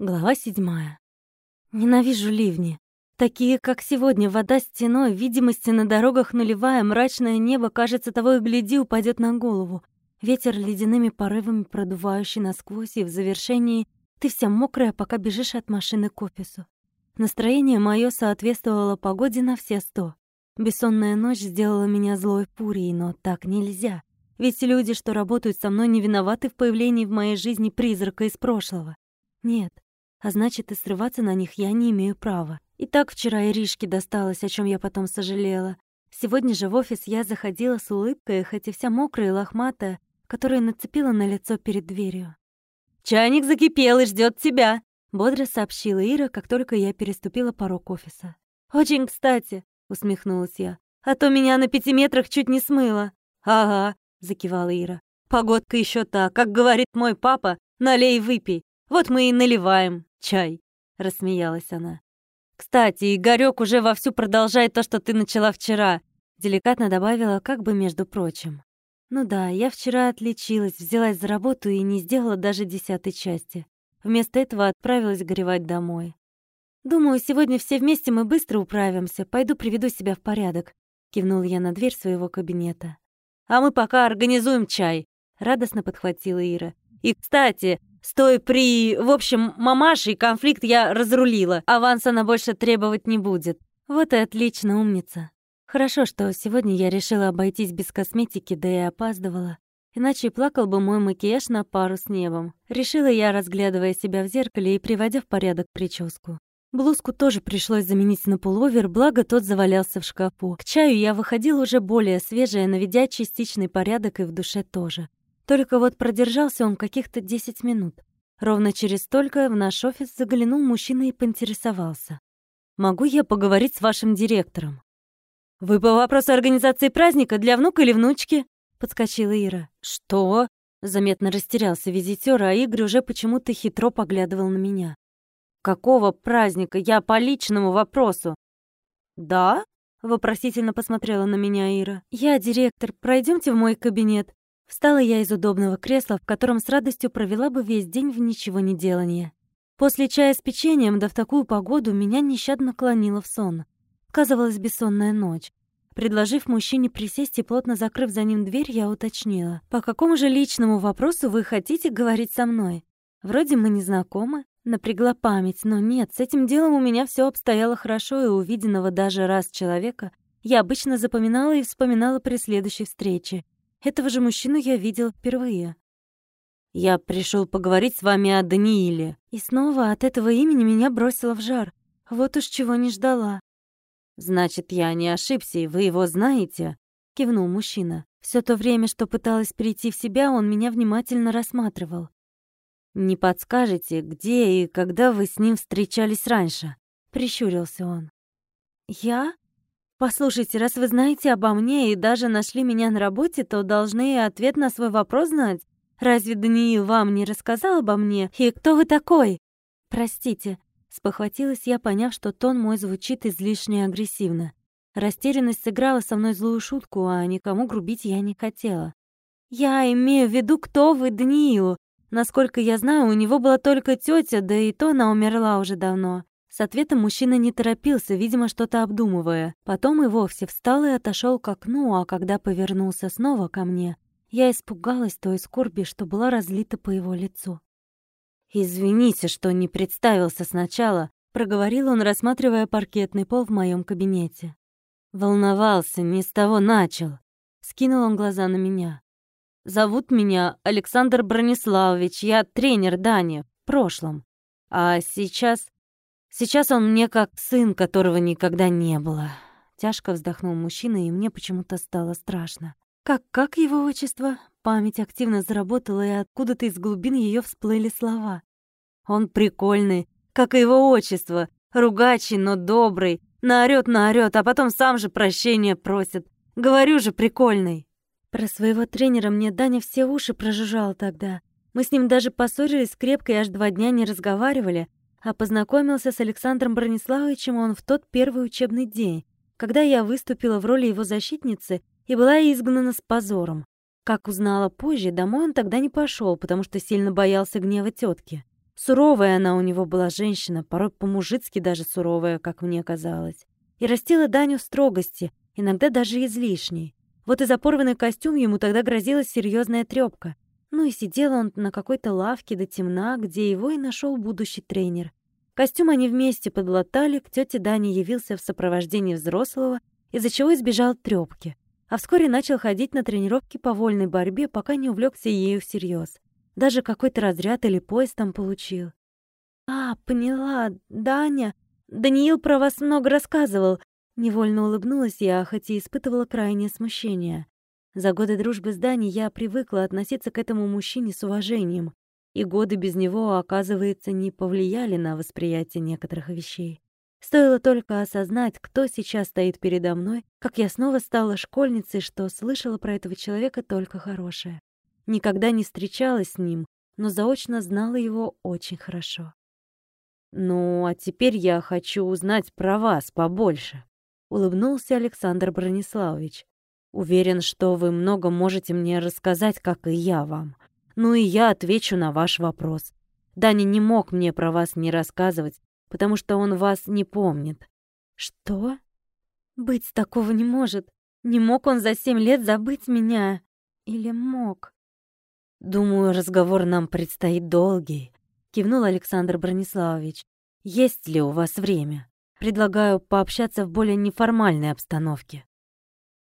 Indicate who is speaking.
Speaker 1: Глава седьмая. Ненавижу ливни. Такие, как сегодня, вода стеной, видимости на дорогах нулевая, мрачное небо, кажется, того и гляди, упадет на голову. Ветер ледяными порывами продувающий насквозь, и в завершении ты вся мокрая, пока бежишь от машины к офису. Настроение мое соответствовало погоде на все сто. Бессонная ночь сделала меня злой пурей, но так нельзя. Ведь люди, что работают со мной, не виноваты в появлении в моей жизни призрака из прошлого. Нет, а значит, и срываться на них я не имею права. И так вчера Иришке досталось, о чем я потом сожалела. Сегодня же в офис я заходила с улыбкой, хоть и вся мокрая и лохматая, которую нацепила на лицо перед дверью.
Speaker 2: «Чайник закипел и ждет тебя!»
Speaker 1: — бодро сообщила Ира, как только я переступила порог офиса.
Speaker 2: «Очень кстати!» — усмехнулась я. «А то меня на пяти метрах чуть не смыло!» «Ага!» — закивала Ира. «Погодка еще та, как говорит мой папа, налей выпей. Вот мы и наливаем чай», — рассмеялась она. «Кстати, Игорёк уже вовсю продолжает то, что ты начала вчера», — деликатно добавила, как бы между прочим.
Speaker 1: «Ну да, я вчера отличилась, взялась за работу и не сделала даже десятой части. Вместо этого отправилась горевать домой. Думаю, сегодня все вместе мы быстро управимся. Пойду приведу себя в порядок», — кивнул я на дверь своего кабинета.
Speaker 2: «А мы пока организуем чай», — радостно подхватила Ира. «И, кстати, Стой при... В общем, мамашей конфликт я разрулила. Аванс она больше требовать не будет.
Speaker 1: Вот и отлично, умница. Хорошо, что сегодня я решила обойтись без косметики, да и опаздывала. Иначе плакал бы мой макияж на пару с небом. Решила я, разглядывая себя в зеркале и приводя в порядок прическу. Блузку тоже пришлось заменить на пуловер, благо тот завалялся в шкафу. К чаю я выходила уже более свежая, наведя частичный порядок и в душе тоже. Только вот продержался он каких-то 10 минут. Ровно через столько в наш офис заглянул мужчина и поинтересовался. «Могу я поговорить с вашим директором?»
Speaker 2: «Вы по вопросу организации праздника для внука или внучки?»
Speaker 1: — подскочила Ира.
Speaker 2: «Что?»
Speaker 1: — заметно растерялся визитёр, а Игорь уже почему-то хитро поглядывал на меня.
Speaker 2: «Какого праздника? Я по личному вопросу».
Speaker 1: «Да?» — вопросительно посмотрела на меня Ира. «Я директор. Пройдемте в мой кабинет». Встала я из удобного кресла, в котором с радостью провела бы весь день в ничего не делании. После чая с печеньем, да в такую погоду, меня нещадно клонило в сон. Сказывалась бессонная ночь. Предложив мужчине присесть и плотно закрыв за ним дверь, я уточнила. «По какому же личному вопросу вы хотите говорить со мной? Вроде мы не знакомы». Напрягла память, но нет, с этим делом у меня все обстояло хорошо, и увиденного даже раз человека я обычно запоминала и вспоминала при следующей встрече. Этого же мужчину я видел впервые.
Speaker 2: «Я пришел поговорить с вами о Данииле».
Speaker 1: И снова от этого имени меня бросило в жар. Вот уж чего не ждала.
Speaker 2: «Значит, я не ошибся, и вы его знаете?» — кивнул мужчина.
Speaker 1: Все то время, что пыталась прийти в себя, он меня внимательно рассматривал.
Speaker 2: «Не подскажете, где и когда вы с ним встречались раньше?»
Speaker 1: — прищурился он. «Я?» «Послушайте, раз вы знаете обо мне и даже нашли меня на работе, то должны и ответ на свой вопрос знать. Разве Даниил вам не рассказал обо мне? И кто вы такой?» «Простите», — спохватилась я, поняв, что тон мой звучит излишне агрессивно. Растерянность сыграла со мной злую шутку, а никому грубить я не хотела. «Я имею в виду, кто вы Даниилу. Насколько я знаю, у него была только тетя, да и то она умерла уже давно. С ответом мужчина не торопился, видимо, что-то обдумывая. Потом и вовсе встал и отошел к окну, а когда повернулся снова ко мне, я испугалась той скорби, что была разлита по его лицу.
Speaker 2: «Извините, что не представился сначала», — проговорил он, рассматривая паркетный пол в моем кабинете. «Волновался, не с того начал», — скинул он глаза на меня. «Зовут меня Александр Брониславович, я тренер Дани в прошлом. А сейчас Сейчас он мне как сын, которого никогда не было. Тяжко вздохнул мужчина, и мне почему-то стало страшно.
Speaker 1: Как как его отчество? Память активно заработала, и откуда-то из глубин ее всплыли слова.
Speaker 2: Он прикольный, как и его отчество. Ругачий, но добрый. Наорёт, наорёт, а потом сам же прощения просит. Говорю же, прикольный.
Speaker 1: Про своего тренера мне Даня все уши прожужжал тогда. Мы с ним даже поссорились крепко и аж два дня не разговаривали, а познакомился с Александром Брониславовичем он в тот первый учебный день, когда я выступила в роли его защитницы и была изгнана с позором. Как узнала позже, домой он тогда не пошел, потому что сильно боялся гнева тетки.
Speaker 2: Суровая она у него была женщина, порой по-мужицки даже суровая, как мне казалось. И растила Даню строгости, иногда даже излишней. Вот и за порванный костюм ему тогда грозила серьезная трёпка. Ну и сидел он на какой-то лавке до темна, где его и нашел будущий тренер. Костюм они вместе подлатали, к тете Дане явился в сопровождении взрослого, из-за чего избежал трёпки. А вскоре начал ходить на тренировки по вольной борьбе, пока не увлекся ею всерьез. Даже какой-то разряд или пояс там получил. «А, поняла, Даня. Даниил про вас много рассказывал». Невольно улыбнулась я, хоть и испытывала крайнее смущение. За годы дружбы с Даней я привыкла относиться к этому мужчине с уважением, и годы без него, оказывается, не повлияли на восприятие некоторых вещей. Стоило только осознать, кто сейчас стоит передо мной, как я снова стала школьницей, что слышала про этого человека только хорошее. Никогда не встречалась с ним, но заочно знала его очень хорошо. «Ну, а теперь я хочу узнать про вас побольше», — улыбнулся Александр Брониславович. «Уверен, что вы много можете мне рассказать, как и я вам. Ну и я отвечу на ваш вопрос. Даня не мог мне про вас не рассказывать, потому что он вас не помнит».
Speaker 1: «Что? Быть такого не может. Не мог он за семь лет забыть меня. Или мог?»
Speaker 2: «Думаю, разговор нам предстоит долгий», — кивнул Александр Брониславович. «Есть ли у вас время? Предлагаю пообщаться в более неформальной обстановке».